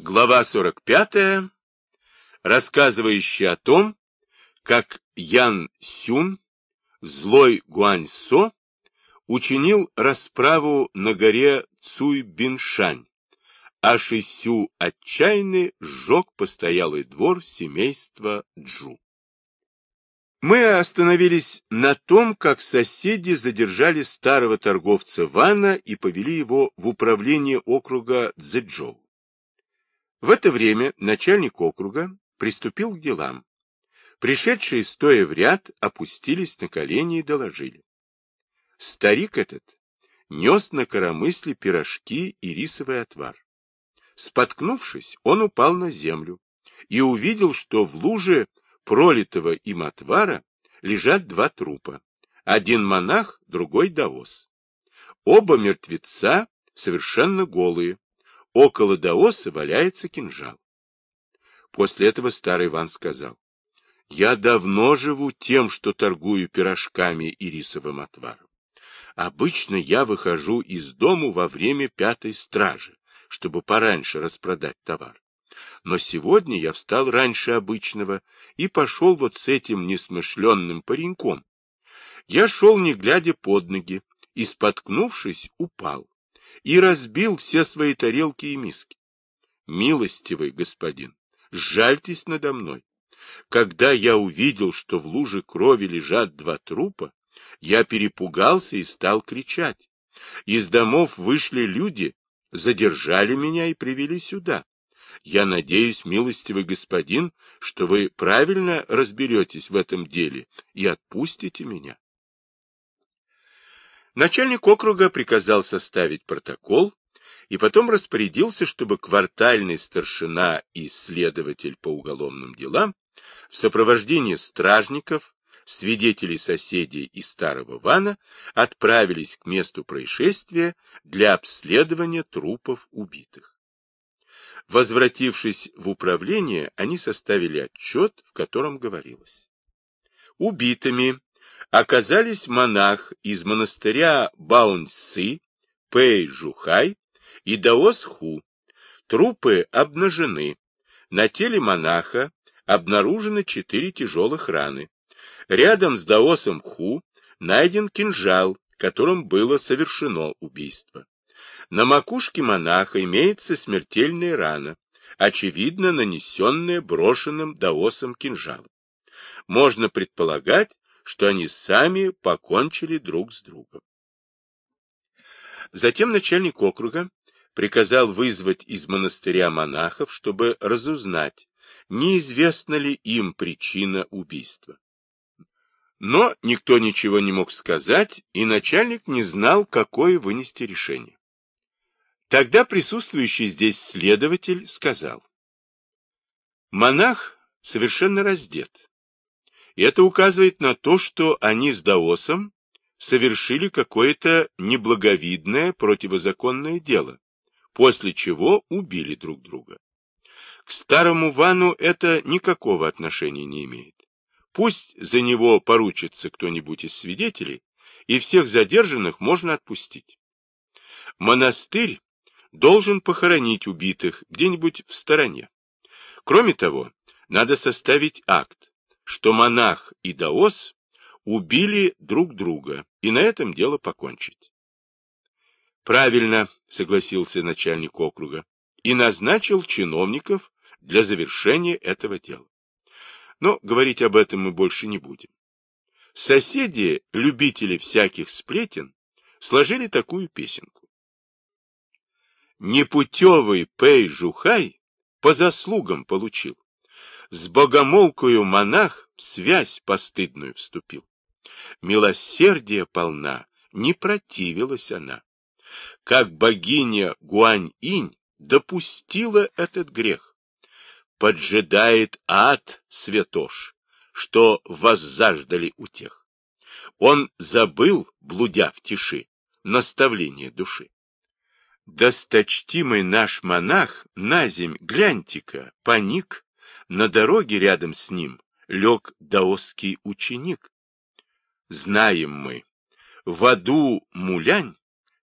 Глава 45, рассказывающая о том, как Ян Сюн, злой Гуаньсо, учинил расправу на горе Цуй-Биншань, а Шисю отчаянный сжег постоялый двор семейства Джу. Мы остановились на том, как соседи задержали старого торговца Вана и повели его в управление округа Цзэджоу. В это время начальник округа приступил к делам. Пришедшие, стоя в ряд, опустились на колени и доложили. Старик этот нес на коромысле пирожки и рисовый отвар. Споткнувшись, он упал на землю и увидел, что в луже пролитого им отвара лежат два трупа. Один монах, другой даос. Оба мертвеца совершенно голые, Около Даоса валяется кинжал. После этого старый Иван сказал, «Я давно живу тем, что торгую пирожками и рисовым отваром. Обычно я выхожу из дому во время пятой стражи, чтобы пораньше распродать товар. Но сегодня я встал раньше обычного и пошел вот с этим несмышленным пареньком. Я шел, не глядя под ноги, и, споткнувшись, упал и разбил все свои тарелки и миски. Милостивый господин, жальтесь надо мной. Когда я увидел, что в луже крови лежат два трупа, я перепугался и стал кричать. Из домов вышли люди, задержали меня и привели сюда. Я надеюсь, милостивый господин, что вы правильно разберетесь в этом деле и отпустите меня. Начальник округа приказал составить протокол и потом распорядился, чтобы квартальный старшина и следователь по уголовным делам в сопровождении стражников, свидетелей соседей и старого вана отправились к месту происшествия для обследования трупов убитых. Возвратившись в управление, они составили отчет, в котором говорилось. Убитыми оказались монах из монастыря Бауньсы, Пэй Жухай и Даос Ху. Трупы обнажены. На теле монаха обнаружены четыре тяжелых раны. Рядом с Даосом Ху найден кинжал, которым было совершено убийство. На макушке монаха имеется смертельная рана, очевидно нанесенная брошенным даосом кинжалом. Можно предполагать, что они сами покончили друг с другом. Затем начальник округа приказал вызвать из монастыря монахов, чтобы разузнать, неизвестна ли им причина убийства. Но никто ничего не мог сказать, и начальник не знал, какое вынести решение. Тогда присутствующий здесь следователь сказал, монах совершенно раздет, это указывает на то, что они с Даосом совершили какое-то неблаговидное противозаконное дело, после чего убили друг друга. К старому Вану это никакого отношения не имеет. Пусть за него поручится кто-нибудь из свидетелей, и всех задержанных можно отпустить. Монастырь должен похоронить убитых где-нибудь в стороне. Кроме того, надо составить акт, что монах и даос убили друг друга, и на этом дело покончить. Правильно, согласился начальник округа, и назначил чиновников для завершения этого дела. Но говорить об этом мы больше не будем. Соседи, любители всяких сплетен, сложили такую песенку. Непутевый Пэй Жухай по заслугам получил с богомолкою монах в связь постыдную вступил. Милосердие полна, не противилась она. Как богиня Гуань-инь допустила этот грех. Поджидает ад святош, что воззаждали утех. Он забыл, блудя в тиши, наставление души. Досточтимый наш монах, на земь, гляньте-ка, паник, на дороге рядом с ним лег даосский ученик. Знаем мы, в аду Мулянь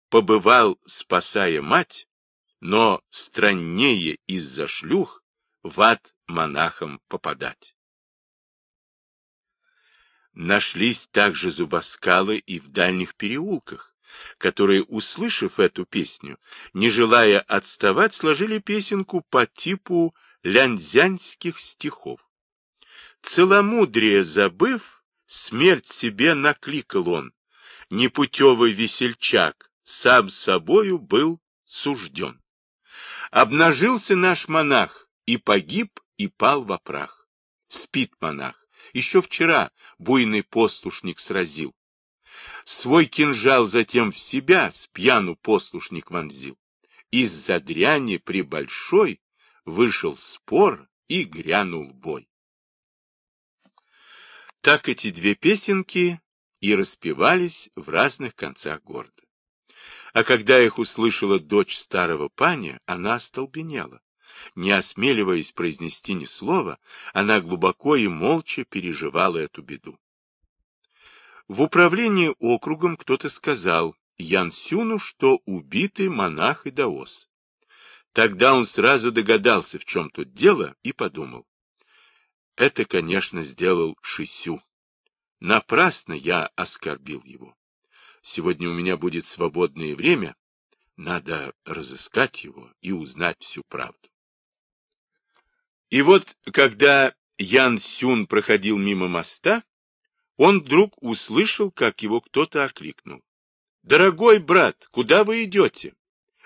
побывал, спасая мать, но страннее из-за шлюх в ад монахам попадать. Нашлись также зубоскалы и в дальних переулках, которые, услышав эту песню, не желая отставать, сложили песенку по типу лянзянских стихов. Целомудрие забыв, смерть себе накликал он. Непутевый весельчак сам собою был сужден. Обнажился наш монах, и погиб, и пал в опрах. Спит монах. Еще вчера буйный послушник сразил. Свой кинжал затем в себя с пьяну послушник вонзил. Из-за дряни при большой вышел спор и грянул бой. Так эти две песенки и распевались в разных концах города. А когда их услышала дочь старого паня, она остолбенела. Не осмеливаясь произнести ни слова, она глубоко и молча переживала эту беду. В управлении округом кто-то сказал Ян Сюну, что убитый монах и даос. Тогда он сразу догадался, в чем тут дело, и подумал. Это, конечно, сделал Шисю. Напрасно я оскорбил его. Сегодня у меня будет свободное время. Надо разыскать его и узнать всю правду. И вот, когда Ян Сюн проходил мимо моста, он вдруг услышал, как его кто-то окликнул. «Дорогой брат, куда вы идете?»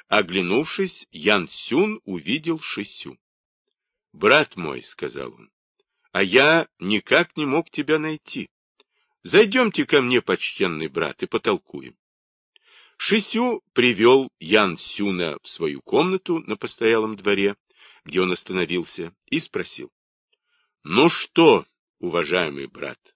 Оглянувшись, Ян Сюн увидел Шисю. «Брат мой», — сказал он, — «а я никак не мог тебя найти. Зайдемте ко мне, почтенный брат, и потолкуем». Шисю привел Ян Сюна в свою комнату на постоялом дворе, где он остановился, и спросил. — Ну что, уважаемый брат,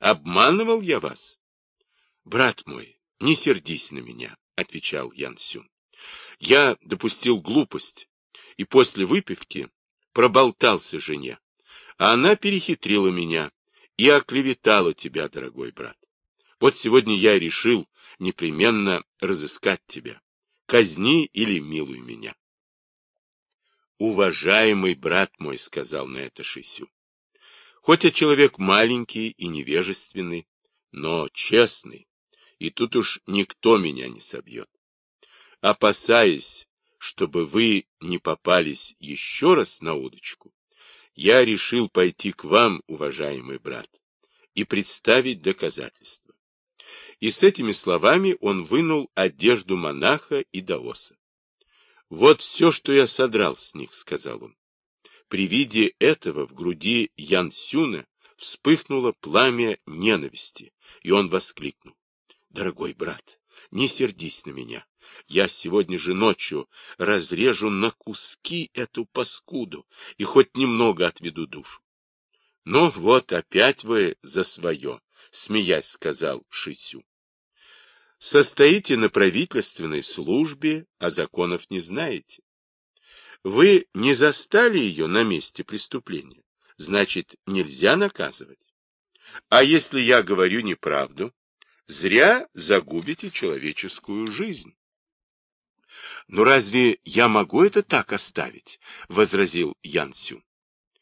обманывал я вас? — Брат мой, не сердись на меня, — отвечал Ян Сюн. — Я допустил глупость, и после выпивки проболтался жене, а она перехитрила меня и оклеветала тебя, дорогой брат. Вот сегодня я решил непременно разыскать тебя. Казни или милуй меня. «Уважаемый брат мой», — сказал на это Шисю, — «хоть я человек маленький и невежественный, но честный, и тут уж никто меня не собьет. Опасаясь, чтобы вы не попались еще раз на удочку, я решил пойти к вам, уважаемый брат, и представить доказательства. И с этими словами он вынул одежду монаха и даоса. «Вот все, что я содрал с них», — сказал он. При виде этого в груди Ян Сюна вспыхнуло пламя ненависти, и он воскликнул. «Дорогой брат, не сердись на меня. Я сегодня же ночью разрежу на куски эту паскуду и хоть немного отведу душу. — Ну вот опять вы за свое, — смеясь сказал Шисю. Состоите на правительственной службе, а законов не знаете. Вы не застали ее на месте преступления, значит, нельзя наказывать. А если я говорю неправду, зря загубите человеческую жизнь. — Но разве я могу это так оставить? — возразил Ян Сюн.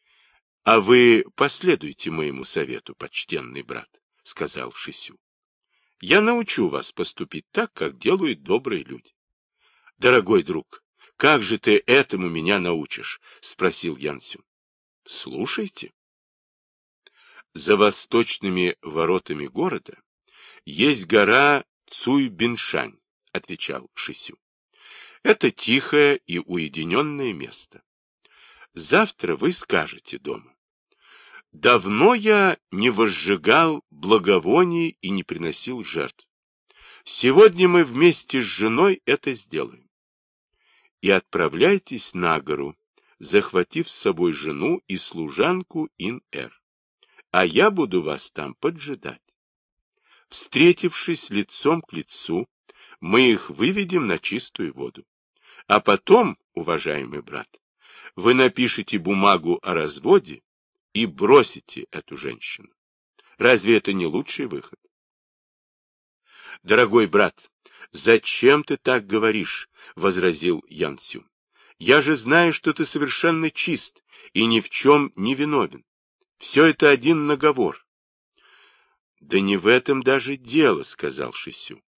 — А вы последуйте моему совету, почтенный брат, — сказал Шисю. Я научу вас поступить так, как делают добрые люди. — Дорогой друг, как же ты этому меня научишь? — спросил Янсю. — Слушайте. За восточными воротами города есть гора Цуй-Биншань, — отвечал Шисю. Это тихое и уединенное место. Завтра вы скажете дома. Давно я не возжигал благовоний и не приносил жертв. Сегодня мы вместе с женой это сделаем. И отправляйтесь на гору, захватив с собой жену и служанку Ин-Эр. А я буду вас там поджидать. Встретившись лицом к лицу, мы их выведем на чистую воду. А потом, уважаемый брат, вы напишите бумагу о разводе и бросите эту женщину. Разве это не лучший выход? Дорогой брат, зачем ты так говоришь? возразил Ян Сюн. Я же знаю, что ты совершенно чист и ни в чем не виновен. Все это один наговор. — Да не в этом даже дело, — сказал Шисю. —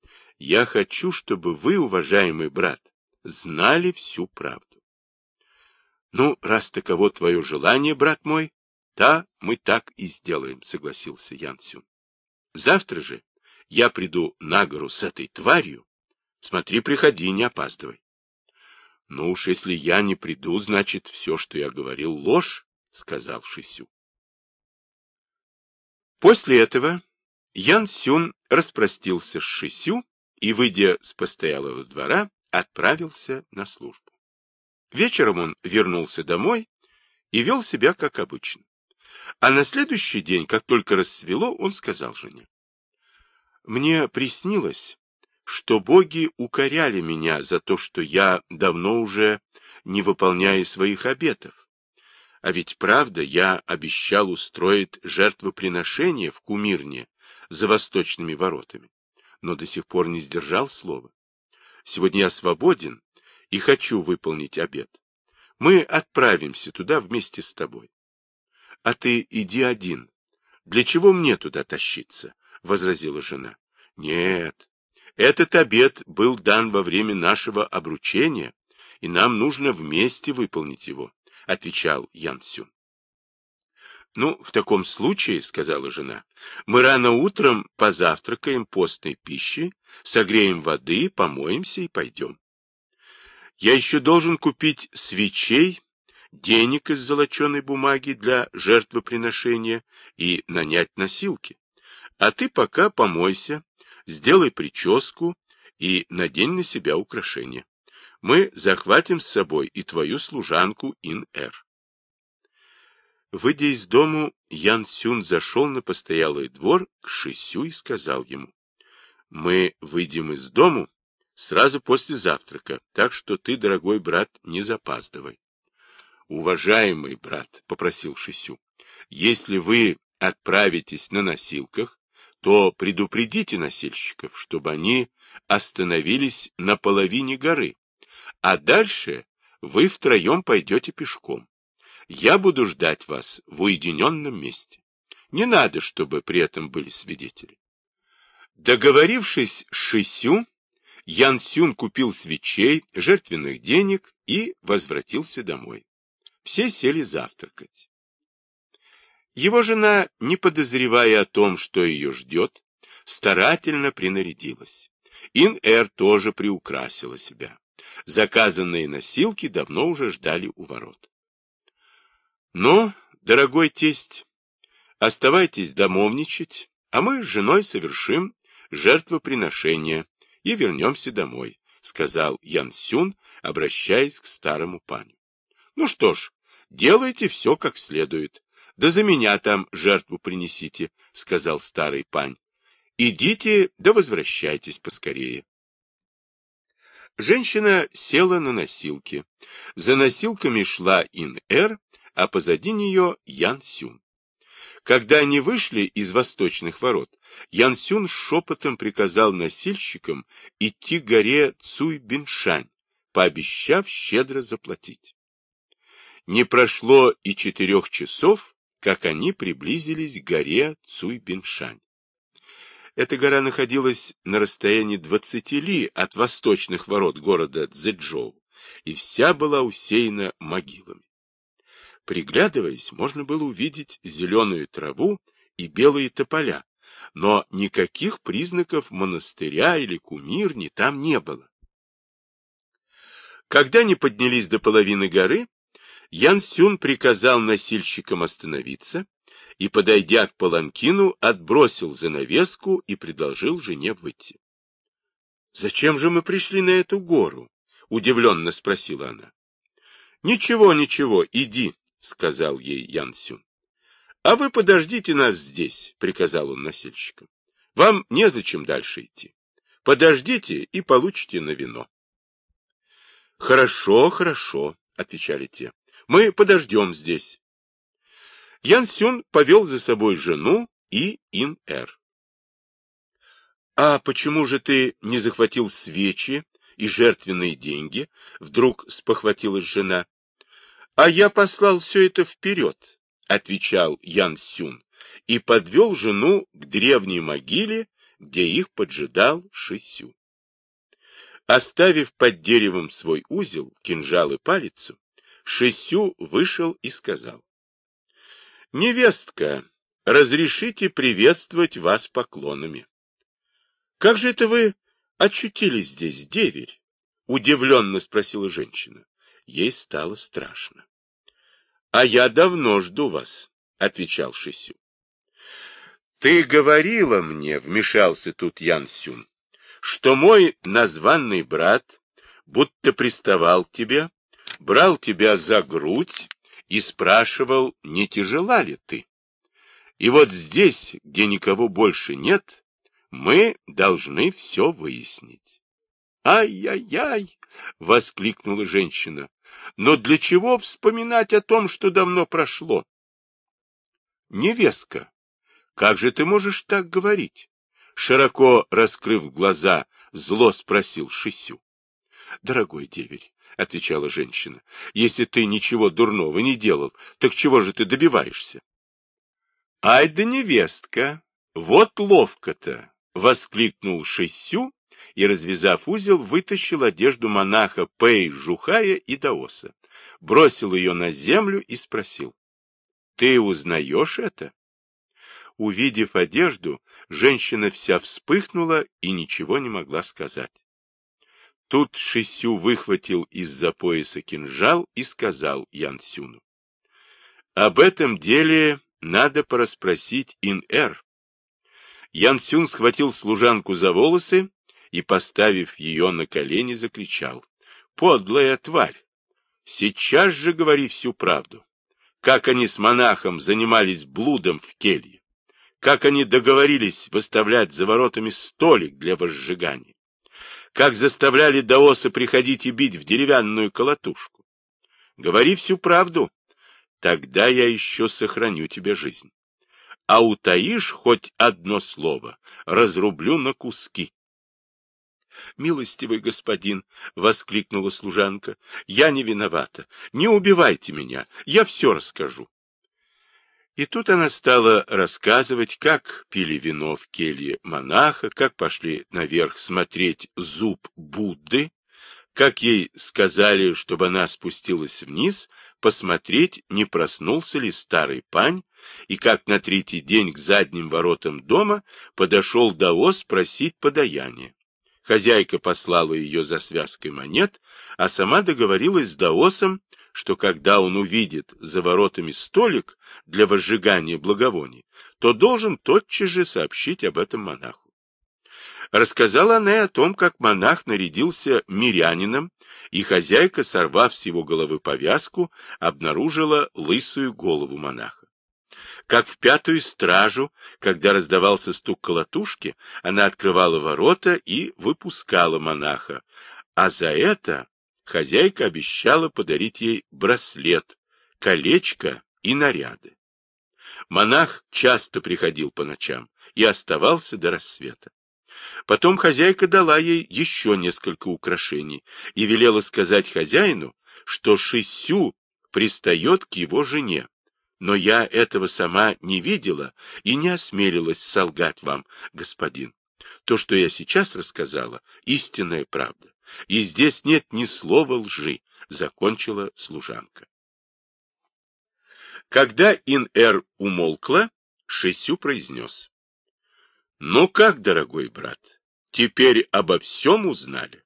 Я хочу, чтобы вы, уважаемый брат, знали всю правду. — Ну, раз таково твое желание, брат мой, да, мы так и сделаем, — согласился Ян Сюн. — Завтра же я приду на гору с этой тварью. Смотри, приходи, не опаздывай. — Ну уж если я не приду, значит, все, что я говорил, ложь, — сказал Шисю. После этого Ян Сюн распростился с Шисю и, выйдя с постоялого двора, отправился на службу. Вечером он вернулся домой и вел себя как обычно. А на следующий день, как только рассвело, он сказал жене, «Мне приснилось, что боги укоряли меня за то, что я давно уже не выполняю своих обетов. А ведь правда, я обещал устроить жертвоприношение в Кумирне за восточными воротами, но до сих пор не сдержал слова. Сегодня я свободен и хочу выполнить обет. Мы отправимся туда вместе с тобой. — А ты иди один. Для чего мне туда тащиться? — возразила жена. — Нет, этот обет был дан во время нашего обручения, и нам нужно вместе выполнить его. — отвечал Ян Сюн. «Ну, в таком случае, — сказала жена, — мы рано утром позавтракаем постной пищей, согреем воды, помоемся и пойдем. Я еще должен купить свечей, денег из золоченой бумаги для жертвоприношения и нанять носилки. А ты пока помойся, сделай прическу и надень на себя украшения мы захватим с собой и твою служанку Ин-Эр. Выйдя из дому, Ян Сюн зашел на постоялый двор к Шисю и сказал ему, «Мы выйдем из дому сразу после завтрака, так что ты, дорогой брат, не запаздывай». «Уважаемый брат», — попросил Шисю, «если вы отправитесь на носилках, то предупредите носильщиков, чтобы они остановились на половине горы, а дальше вы втроем пойдете пешком. Я буду ждать вас в уединенном месте. Не надо, чтобы при этом были свидетели. Договорившись с Шисю, Ян Сюн купил свечей, жертвенных денег и возвратился домой. Все сели завтракать. Его жена, не подозревая о том, что ее ждет, старательно принарядилась. Ин-Эр тоже приукрасила себя. Заказанные носилки давно уже ждали у ворот. Ну, дорогой тесть, оставайтесь домовничать, а мы с женой совершим жертвоприношение и вернемся домой, сказал Ян Сюн, обращаясь к старому паню. Ну что ж, делайте все как следует. Да за меня там жертву принесите, сказал старый пань. Идите, да возвращайтесь поскорее. Женщина села на носилки. За носилками шла Ин-Эр, а позади нее Ян Сюн. Когда они вышли из восточных ворот, Ян Сюн шепотом приказал носильщикам идти к горе Цуй-Биншань, пообещав щедро заплатить. Не прошло и четырех часов, как они приблизились к горе Цуй-Биншань. Эта гора находилась на расстоянии 20 ли от восточных ворот города Цзэчжоу, и вся была усеяна могилами. Приглядываясь, можно было увидеть зеленую траву и белые тополя, но никаких признаков монастыря или кумирни там не было. Когда они поднялись до половины горы, Ян Сюн приказал носильщикам остановиться и, подойдя к паланкину, отбросил занавеску и предложил жене выйти. — Зачем же мы пришли на эту гору? — удивленно спросила она. — Ничего, ничего, иди, — сказал ей Ян Сюн. — А вы подождите нас здесь, — приказал он носильщикам. — Вам незачем дальше идти. Подождите и получите на вино. — Хорошо, хорошо, — отвечали те. — Мы подождем здесь. Ян Сюн повел за собой жену и Ин-Эр. — А почему же ты не захватил свечи и жертвенные деньги, вдруг спохватилась жена. А я послал все это вперед, отвечал Ян Сюн, и подвел жену к древней могиле, где их поджидал Шисю. Оставив под деревом свой узел, кинжал и палицу, Шисю вышел и сказал. — Невестка, разрешите приветствовать вас поклонами. — Как же это вы очутились здесь, деверь? — удивленно спросила женщина. Ей стало страшно. — А я давно жду вас, — отвечал Шисю. — Ты говорила мне, — вмешался тут Ян Сюн, — что мой названный брат будто приставал к тебе, брал тебя за грудь и спрашивал, не тяжела ли ты. И вот здесь, где никого больше нет, мы должны все выяснить. «Ай-яй-яй!» — воскликнула женщина. «Но для чего вспоминать о том, что давно прошло?» «Невестка, как же ты можешь так говорить?» Широко раскрыв глаза, зло спросил Шисю. «Дорогой деверь, — отвечала женщина, — если ты ничего дурного не делал, так чего же ты добиваешься? — Ай да невестка! Вот ловко-то! — воскликнул Шисю и, развязав узел, вытащил одежду монаха Пэй, Жухая и Даоса, бросил ее на землю и спросил. — Ты узнаешь это? Увидев одежду, женщина вся вспыхнула и ничего не могла сказать. Тут Шисю выхватил из-за пояса кинжал и сказал Ян Сюну. Об этом деле надо порасспросить Ин-Эр. Ян Сюн схватил служанку за волосы и, поставив ее на колени, закричал. «Подлая тварь! Сейчас же говори всю правду. Как они с монахом занимались блудом в келье? Как они договорились выставлять за воротами столик для возжигания? как заставляли даоса приходить и бить в деревянную колотушку. Говори всю правду, тогда я еще сохраню тебе жизнь. А утаишь хоть одно слово, разрублю на куски. «Милостивый господин!» — воскликнула служанка. «Я не виновата. Не убивайте меня. Я все расскажу». И тут она стала рассказывать, как пили вино в келье монаха, как пошли наверх смотреть зуб Будды, как ей сказали, чтобы она спустилась вниз, посмотреть, не проснулся ли старый пань, и как на третий день к задним воротам дома подошел Даос просить подаяние. Хозяйка послала ее за связкой монет, а сама договорилась с Даосом, что когда он увидит за воротами столик для возжигания благовоний, то должен тотчас же сообщить об этом монаху. Рассказала она и о том, как монах нарядился мирянином, и хозяйка, сорвав с его головы повязку, обнаружила лысую голову монаха. Как в пятую стражу, когда раздавался стук колотушки, она открывала ворота и выпускала монаха, а за это хозяйка обещала подарить ей браслет, колечко и наряды. Монах часто приходил по ночам и оставался до рассвета. Потом хозяйка дала ей еще несколько украшений и велела сказать хозяину, что Шисю пристает к его жене. Но я этого сама не видела и не осмелилась солгать вам, господин. То, что я сейчас рассказала, истинная правда и здесь нет ни слова лжи, — закончила служанка. Когда Ин-Эр умолкла, Шисю произнес. — Ну как, дорогой брат, теперь обо всем узнали?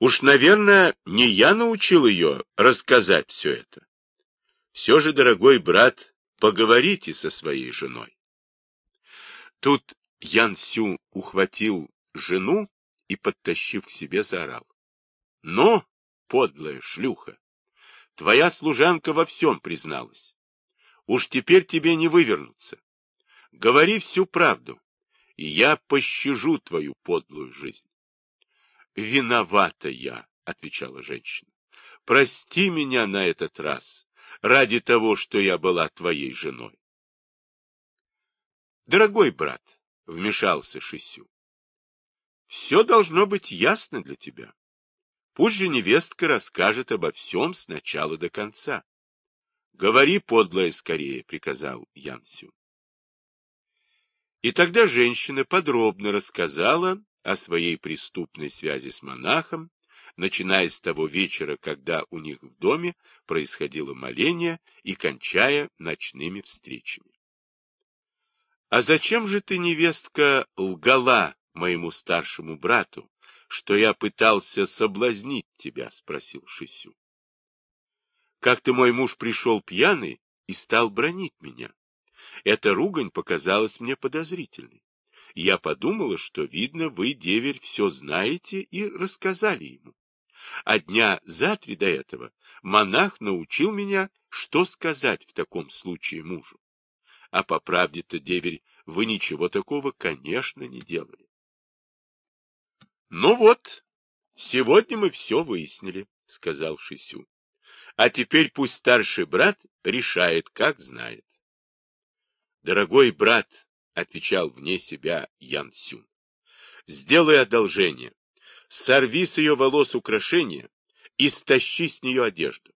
Уж, наверное, не я научил ее рассказать все это. Все же, дорогой брат, поговорите со своей женой. Тут Ян Сю ухватил жену и, подтащив к себе, заорал. — Но, подлая шлюха, твоя служанка во всем призналась. Уж теперь тебе не вывернуться. Говори всю правду, и я пощажу твою подлую жизнь. — Виновата я, — отвечала женщина. — Прости меня на этот раз, ради того, что я была твоей женой. — Дорогой брат, — вмешался Шисю, Все должно быть ясно для тебя. Пусть же невестка расскажет обо всем с начала до конца. — Говори, подлая, скорее, — приказал Янсю. И тогда женщина подробно рассказала о своей преступной связи с монахом, начиная с того вечера, когда у них в доме происходило моление, и кончая ночными встречами. — А зачем же ты, невестка, лгала моему старшему брату, что я пытался соблазнить тебя? — спросил Шисю. — Как-то мой муж пришел пьяный и стал бронить меня. Эта ругань показалась мне подозрительной. Я подумала, что, видно, вы, деверь, все знаете и рассказали ему. А дня за три до этого монах научил меня, что сказать в таком случае мужу. А по правде-то, деверь, вы ничего такого, конечно, не делали. Ну вот, сегодня мы все выяснили, сказал Шисю. А теперь пусть старший брат решает, как знает. Дорогой брат, отвечал вне себя Ян Сюн, сделай одолжение, сорви с ее волос украшения и стащи с нее одежду.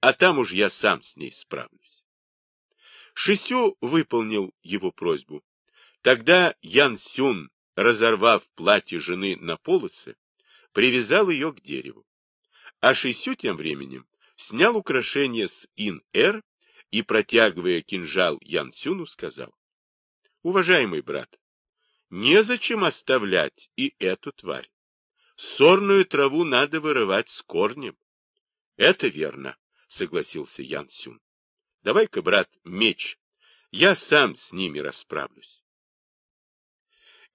А там уж я сам с ней справлюсь. Шисю выполнил его просьбу. Тогда Ян Сюн, разорвав платье жены на полосы, привязал ее к дереву. А Шисю тем временем снял украшение с Ин-Эр и, протягивая кинжал Ян Сюну, сказал, «Уважаемый брат, незачем оставлять и эту тварь. Сорную траву надо вырывать с корнем. — Это верно, — согласился Ян Сюн. — Давай-ка, брат, меч. Я сам с ними расправлюсь.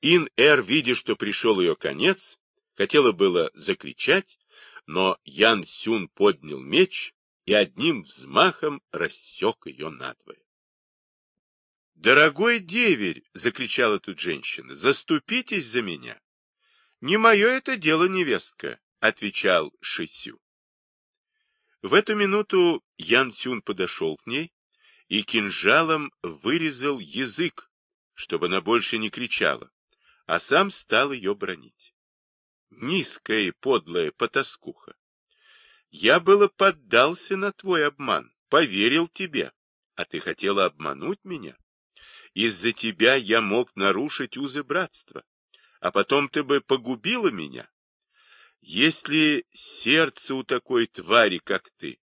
Ин-Эр, видя, что пришел ее конец, хотела было закричать, но Ян Сюн поднял меч и одним взмахом рассек ее надвое. «Дорогой деверь!» — закричала тут женщина. «Заступитесь за меня!» Не мое это дело, невестка, отвечал Шисю. В эту минуту Ян Цюн подошел к ней и кинжалом вырезал язык, чтобы она больше не кричала, а сам стал ее бронить. Низкая и подлая потаскуха. Я было поддался на твой обман, поверил тебе, а ты хотела обмануть меня. Из-за тебя я мог нарушить узы братства а потом ты бы погубила меня. Если сердце у такой твари, как ты,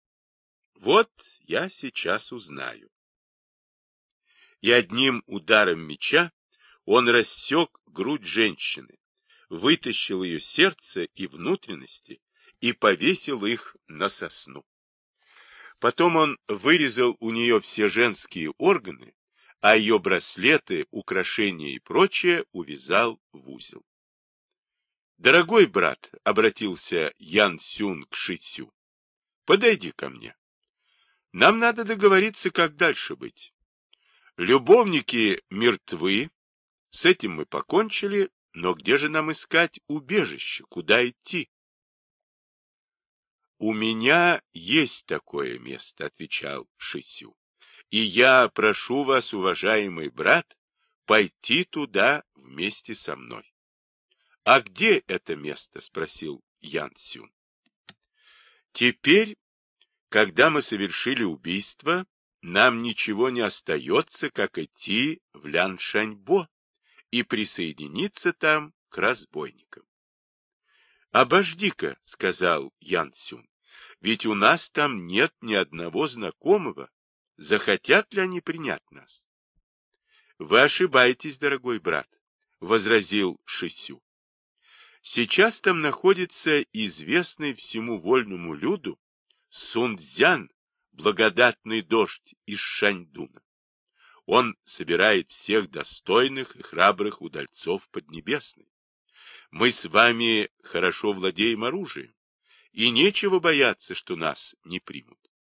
вот я сейчас узнаю. И одним ударом меча он рассек грудь женщины, вытащил ее сердце и внутренности и повесил их на сосну. Потом он вырезал у нее все женские органы а ее браслеты, украшения и прочее увязал в узел. «Дорогой брат», — обратился Ян Сюн к Шитсю, — «подойди ко мне. Нам надо договориться, как дальше быть. Любовники мертвы, с этим мы покончили, но где же нам искать убежище, куда идти?» «У меня есть такое место», — отвечал Шисю. И я прошу вас, уважаемый брат, пойти туда вместе со мной. — А где это место? — спросил Ян Сюн. — Теперь, когда мы совершили убийство, нам ничего не остается, как идти в Ляншаньбо и присоединиться там к разбойникам. — Обожди-ка, — сказал Ян Сюн, — ведь у нас там нет ни одного знакомого, захотят ли они принять нас? — Вы ошибаетесь, дорогой брат, — возразил Шисю. Сейчас там находится известный всему вольному люду Сунцзян, благодатный дождь из Шаньдуна. Он собирает всех достойных и храбрых удальцов Поднебесной. Мы с вами хорошо владеем оружием, и нечего бояться, что нас не примут.